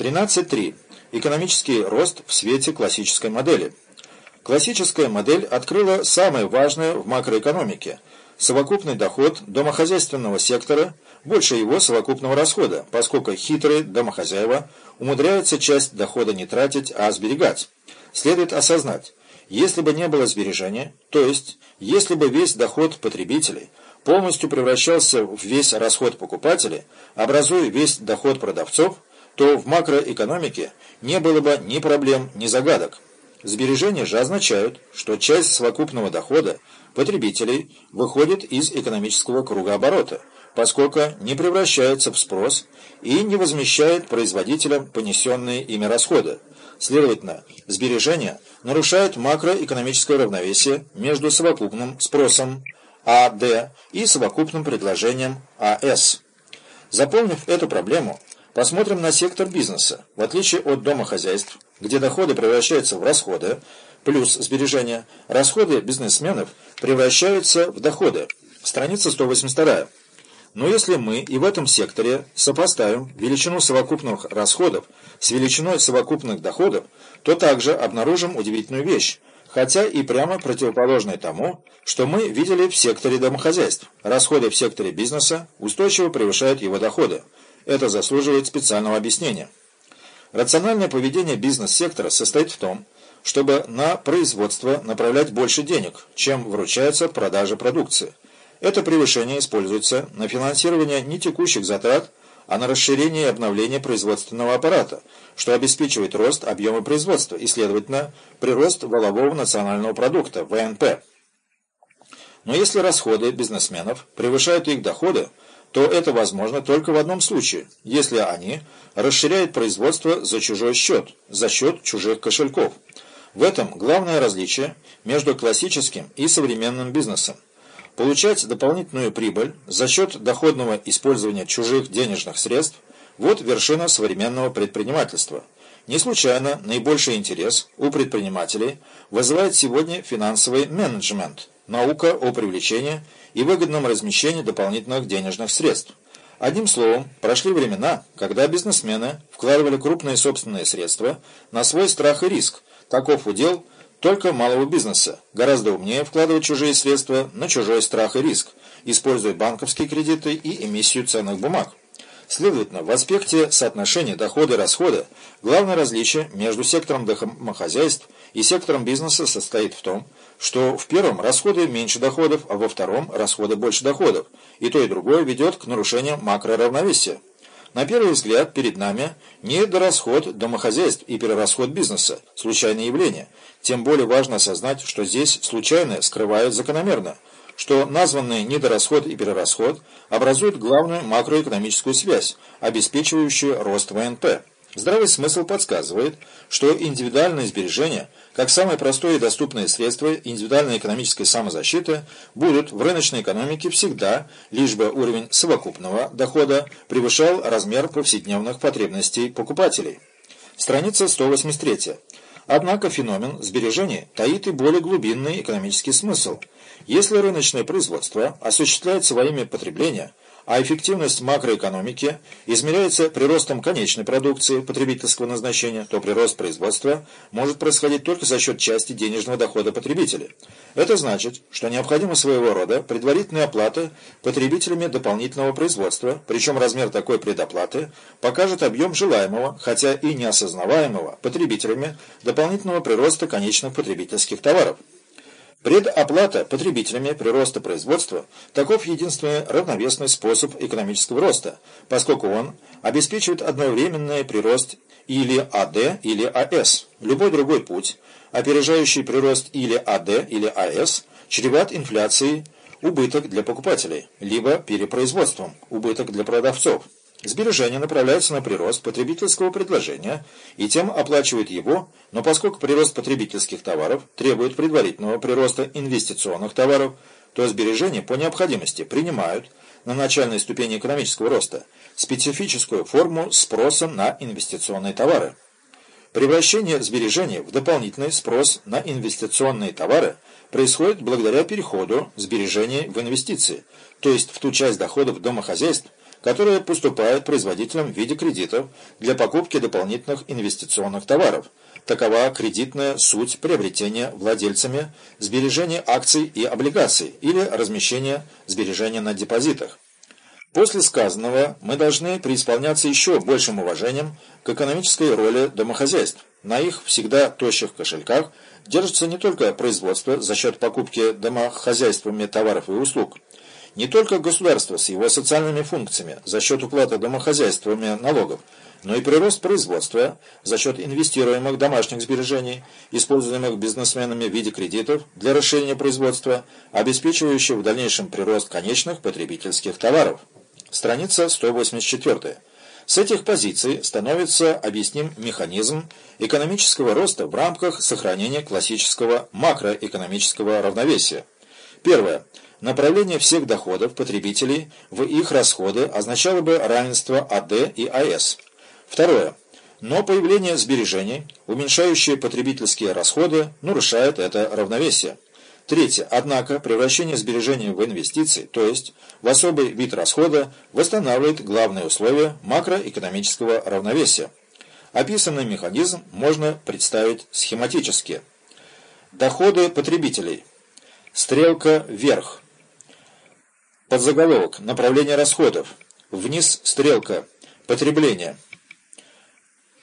13.3. Экономический рост в свете классической модели. Классическая модель открыла самое важное в макроэкономике – совокупный доход домохозяйственного сектора больше его совокупного расхода, поскольку хитрые домохозяева умудряются часть дохода не тратить, а сберегать. Следует осознать, если бы не было сбережения, то есть если бы весь доход потребителей полностью превращался в весь расход покупателей, образуя весь доход продавцов, то в макроэкономике не было бы ни проблем, ни загадок. Сбережения же означают, что часть совокупного дохода потребителей выходит из экономического кругооборота, поскольку не превращается в спрос и не возмещает производителям понесенные ими расходы. Следовательно, сбережения нарушают макроэкономическое равновесие между совокупным спросом АД и совокупным предложением АС. Заполнив эту проблему, посмотрим на сектор бизнеса. В отличие от домохозяйств, где доходы превращаются в расходы, плюс сбережения, расходы бизнесменов превращаются в доходы. Страница 182. Но если мы и в этом секторе сопоставим величину совокупных расходов с величиной совокупных доходов, то также обнаружим удивительную вещь хотя и прямо противоположной тому, что мы видели в секторе домохозяйств. Расходы в секторе бизнеса устойчиво превышают его доходы. Это заслуживает специального объяснения. Рациональное поведение бизнес-сектора состоит в том, чтобы на производство направлять больше денег, чем вручается от продажи продукции. Это превышение используется на финансирование не текущих затрат, а на расширение и обновление производственного аппарата, что обеспечивает рост объема производства и, следовательно, прирост валового национального продукта, ВНП. Но если расходы бизнесменов превышают их доходы, то это возможно только в одном случае, если они расширяют производство за чужой счет, за счет чужих кошельков. В этом главное различие между классическим и современным бизнесом. Получать дополнительную прибыль за счет доходного использования чужих денежных средств – вот вершина современного предпринимательства. Не случайно наибольший интерес у предпринимателей вызывает сегодня финансовый менеджмент, наука о привлечении и выгодном размещении дополнительных денежных средств. Одним словом, прошли времена, когда бизнесмены вкладывали крупные собственные средства на свой страх и риск. Таков удел – только малого бизнеса. Гораздо умнее вкладывать чужие средства на чужой страх и риск, используя банковские кредиты и эмиссию ценных бумаг. Следовательно, в аспекте соотношения дохода и расхода главное различие между сектором домохозяйств и сектором бизнеса состоит в том, что в первом расходы меньше доходов, а во втором расходы больше доходов, и то и другое ведет к нарушению макроравновесия. На первый взгляд перед нами недорасход домохозяйств и перерасход бизнеса, случайное явление. Тем более важно осознать, что здесь случайное скрывает закономерно, что названный недорасход и перерасход образуют главную макроэкономическую связь, обеспечивающую рост ВНП. Здравый смысл подсказывает, что индивидуальное сбережение, как самое простое и доступное средство индивидуальной экономической самозащиты, будут в рыночной экономике всегда, лишь бы уровень совокупного дохода превышал размер повседневных потребностей покупателей. Страница 183. Однако феномен сбережения таит и более глубинный экономический смысл. Если рыночное производство осуществляется во имя потребления – а эффективность макроэкономики измеряется приростом конечной продукции потребительского назначения, то прирост производства может происходить только за счет части денежного дохода потребителя. Это значит, что необходима своего рода предварительная оплата потребителями дополнительного производства, причем размер такой предоплаты покажет объем желаемого, хотя и неосознаваемого, потребителями дополнительного прироста конечных потребительских товаров. Предоплата потребителями прироста производства – таков единственный равновесный способ экономического роста, поскольку он обеспечивает одновременный прирост или АД, или АС. Любой другой путь, опережающий прирост или АД, или АС, чреват инфляцией, убыток для покупателей, либо перепроизводством, убыток для продавцов. Сбережения направляются на прирост потребительского предложения и тем оплачивают его, но поскольку прирост потребительских товаров требует предварительного прироста инвестиционных товаров, то сбережения по необходимости принимают на начальной ступени экономического роста специфическую форму спроса на инвестиционные товары. Превращение сбережений в дополнительный спрос на инвестиционные товары происходит благодаря переходу сбережений в инвестиции, то есть в ту часть доходов домохозяйств, которая поступает производителям в виде кредитов для покупки дополнительных инвестиционных товаров. Такова кредитная суть приобретения владельцами сбережения акций и облигаций или размещения сбережения на депозитах. После сказанного мы должны преисполняться еще большим уважением к экономической роли домохозяйств. На их всегда тощих кошельках держится не только производство за счет покупки домохозяйствами товаров и услуг, не только государство с его социальными функциями за счет уплаты домохозяйствами налогов, но и прирост производства за счет инвестируемых домашних сбережений, используемых бизнесменами в виде кредитов для расширения производства, обеспечивающих в дальнейшем прирост конечных потребительских товаров. Страница 184. С этих позиций становится объясним механизм экономического роста в рамках сохранения классического макроэкономического равновесия. Первое. Направление всех доходов потребителей в их расходы означало бы равенство АД и АС. Второе. Но появление сбережений, уменьшающие потребительские расходы, нарушает это равновесие. Третье. Однако превращение сбережений в инвестиции, то есть в особый вид расхода, восстанавливает главные условия макроэкономического равновесия. Описанный механизм можно представить схематически. Доходы потребителей. Стрелка вверх. Подзаголовок. Направление расходов. Вниз стрелка. Потребление.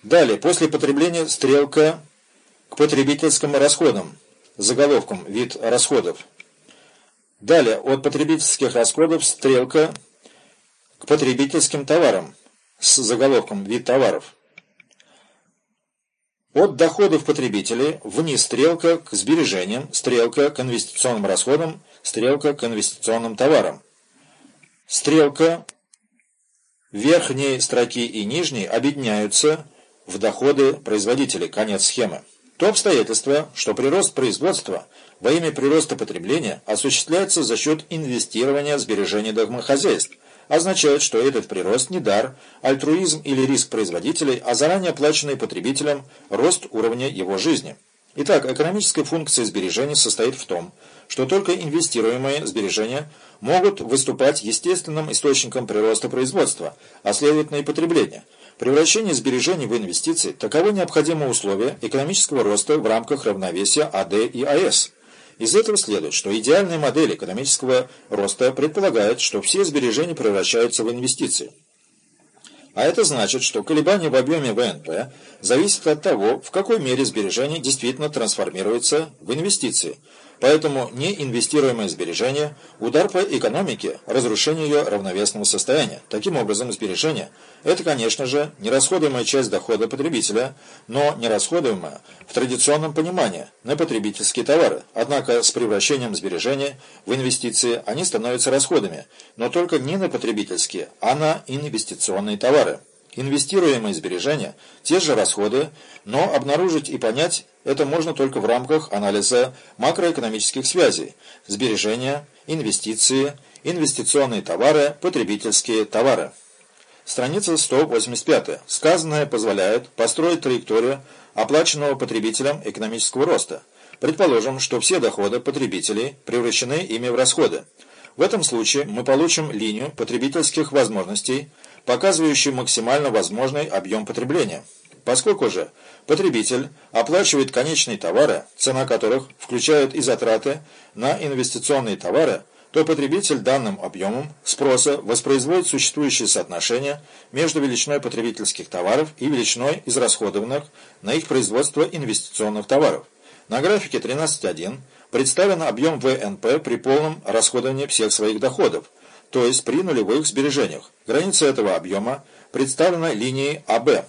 Далее, после потребления стрелка к потребительским расходам заголовком «Вид расходов». Далее, от потребительских расходов стрелка к потребительским товарам с заголовком «Вид товаров». От доходов потребителей вниз стрелка к сбережениям, стрелка к инвестиционным расходам, стрелка к инвестиционным товарам. Стрелка верхней строки и нижней объединяются в доходы производителей. Конец схемы. То обстоятельство, что прирост производства во имя прироста потребления осуществляется за счет инвестирования сбережений домохозяйств, означает, что этот прирост не дар, альтруизм или риск производителей, а заранее оплаченный потребителям рост уровня его жизни. Итак, экономическая функция сбережений состоит в том, что только инвестируемые сбережения могут выступать естественным источником прироста производства, а следовательно и потребления – Превращение сбережений в инвестиции – таково необходимое условие экономического роста в рамках равновесия АД и АС. Из этого следует, что идеальная модель экономического роста предполагает, что все сбережения превращаются в инвестиции. А это значит, что колебания в объеме ВНП зависят от того, в какой мере сбережения действительно трансформируются в инвестиции – Поэтому неинвестируемое сбережение – удар по экономике, разрушение ее равновесного состояния. Таким образом, сбережение – это, конечно же, нерасходуемая часть дохода потребителя, но нерасходуемая в традиционном понимании на потребительские товары. Однако с превращением сбережения в инвестиции они становятся расходами, но только не на потребительские, а на инвестиционные товары. Инвестируемые сбережения – те же расходы, но обнаружить и понять это можно только в рамках анализа макроэкономических связей – сбережения, инвестиции, инвестиционные товары, потребительские товары. Страница 185. Сказанное позволяет построить траекторию оплаченного потребителям экономического роста. Предположим, что все доходы потребителей превращены ими в расходы. В этом случае мы получим линию потребительских возможностей – показывающий максимально возможный объем потребления. Поскольку же потребитель оплачивает конечные товары, цена которых включает и затраты на инвестиционные товары, то потребитель данным объемом спроса воспроизводит существующее соотношение между величиной потребительских товаров и величиной израсходованных на их производство инвестиционных товаров. На графике 13.1 представлен объем ВНП при полном расходовании всех своих доходов, то есть при нулевых сбережениях. Граница этого объема представлена линией АБ.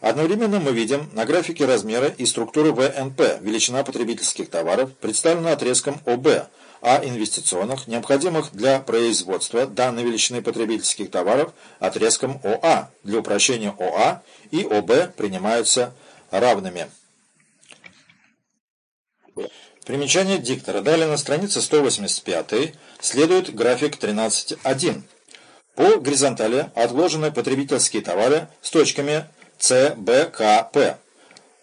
Одновременно мы видим на графике размеры и структуры ВНП, величина потребительских товаров, представлена отрезком ОБ, а инвестиционных, необходимых для производства данной величины потребительских товаров, отрезком ОА. Для упрощения ОА и ОБ принимаются равными. Примечание диктора. Далее на странице 185 следует график 13.1. По горизонтали отложены потребительские товары с точками С, Б, К, П.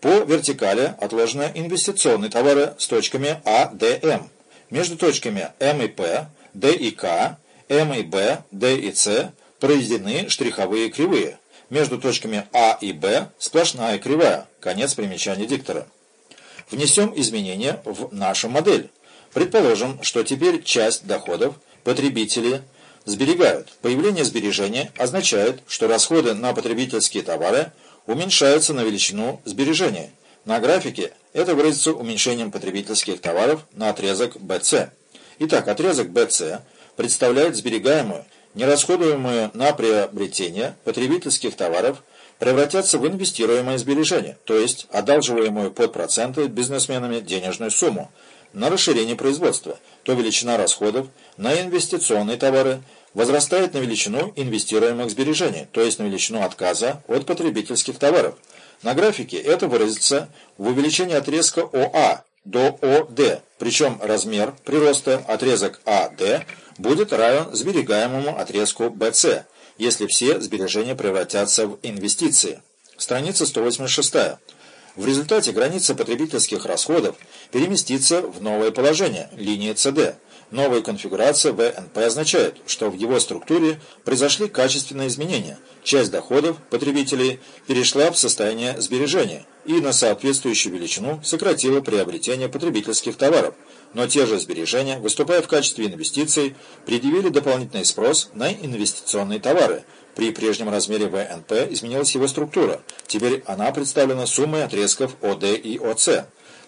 По вертикали отложены инвестиционные товары с точками А, Д, М. Между точками М и П, Д и К, М и Б, Д и С проведены штриховые кривые. Между точками А и Б сплошная кривая. Конец примечания диктора. Внесем изменения в нашу модель. Предположим, что теперь часть доходов потребители сберегают. Появление сбережения означает, что расходы на потребительские товары уменьшаются на величину сбережения. На графике это выразится уменьшением потребительских товаров на отрезок BC. Итак, отрезок BC представляет сберегаемую, нерасходуемую на приобретение потребительских товаров превратятся в инвестируемое сбережение, то есть одалживаемую под проценты бизнесменами денежную сумму на расширение производства, то величина расходов на инвестиционные товары возрастает на величину инвестируемых сбережений, то есть на величину отказа от потребительских товаров. На графике это выразится в увеличении отрезка ОА до ОД, причем размер прироста отрезок АД будет равен сберегаемому отрезку BC, если все сбережения превратятся в инвестиции. Страница 186. В результате граница потребительских расходов переместится в новое положение, линии CD. Новая конфигурация ВНП означает, что в его структуре произошли качественные изменения. Часть доходов потребителей перешла в состояние сбережения и на соответствующую величину сократила приобретение потребительских товаров. Но те же сбережения, выступая в качестве инвестиций, предъявили дополнительный спрос на инвестиционные товары. При прежнем размере ВНП изменилась его структура. Теперь она представлена суммой отрезков ОД и ОЦ.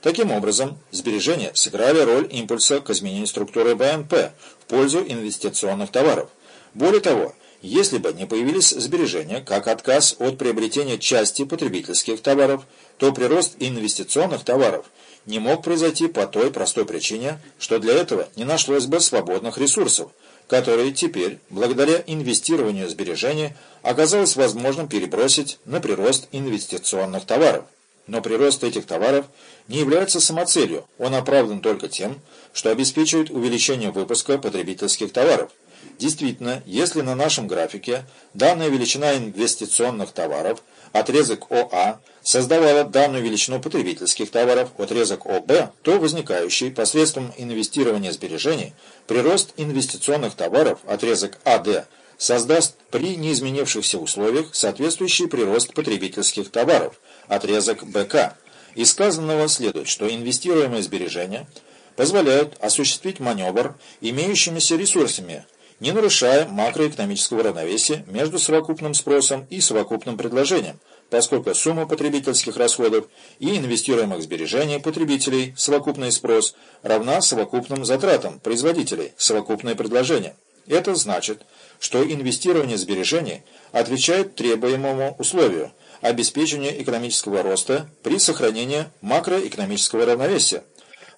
Таким образом, сбережения сыграли роль импульса к изменению структуры БНП в пользу инвестиционных товаров. Более того, если бы не появились сбережения, как отказ от приобретения части потребительских товаров, то прирост инвестиционных товаров не мог произойти по той простой причине, что для этого не нашлось бы свободных ресурсов, которые теперь, благодаря инвестированию сбережений, оказалось возможным перебросить на прирост инвестиционных товаров. Но прирост этих товаров не является самоцелью, он оправдан только тем, что обеспечивает увеличение выпуска потребительских товаров. Действительно, если на нашем графике данная величина инвестиционных товаров, отрезок ОА, создавала данную величину потребительских товаров, отрезок ОБ, то возникающий посредством инвестирования сбережений прирост инвестиционных товаров, отрезок АД, создаст при неизменившихся условиях соответствующий прирост потребительских товаров, отрезок БК. Из сказанного следует, что инвестируемые сбережения позволяют осуществить маневр имеющимися ресурсами, не нарушая макроэкономического равновесия между совокупным спросом и совокупным предложением, поскольку сумма потребительских расходов и инвестируемых сбережений потребителей, совокупный спрос, равна совокупным затратам производителей, совокупное предложение. Это значит, что инвестирование сбережений отвечает требуемому условию – обеспечения экономического роста при сохранении макроэкономического равновесия.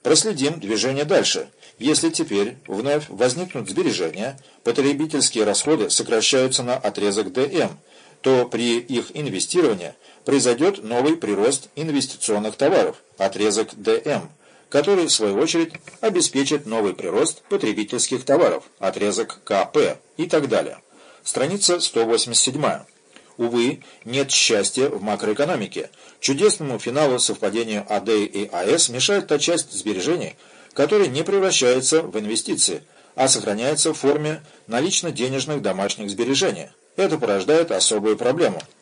Проследим движение дальше. Если теперь вновь возникнут сбережения, потребительские расходы сокращаются на отрезок ДМ, то при их инвестировании произойдет новый прирост инвестиционных товаров, отрезок ДМ, который, в свою очередь, обеспечит новый прирост потребительских товаров, отрезок КП и так далее. Страница 187. Увы, нет счастья в макроэкономике. Чудесному финалу совпадения АД и АС мешает та часть сбережений, которая не превращается в инвестиции, а сохраняется в форме налично-денежных домашних сбережений. Это порождает особую проблему –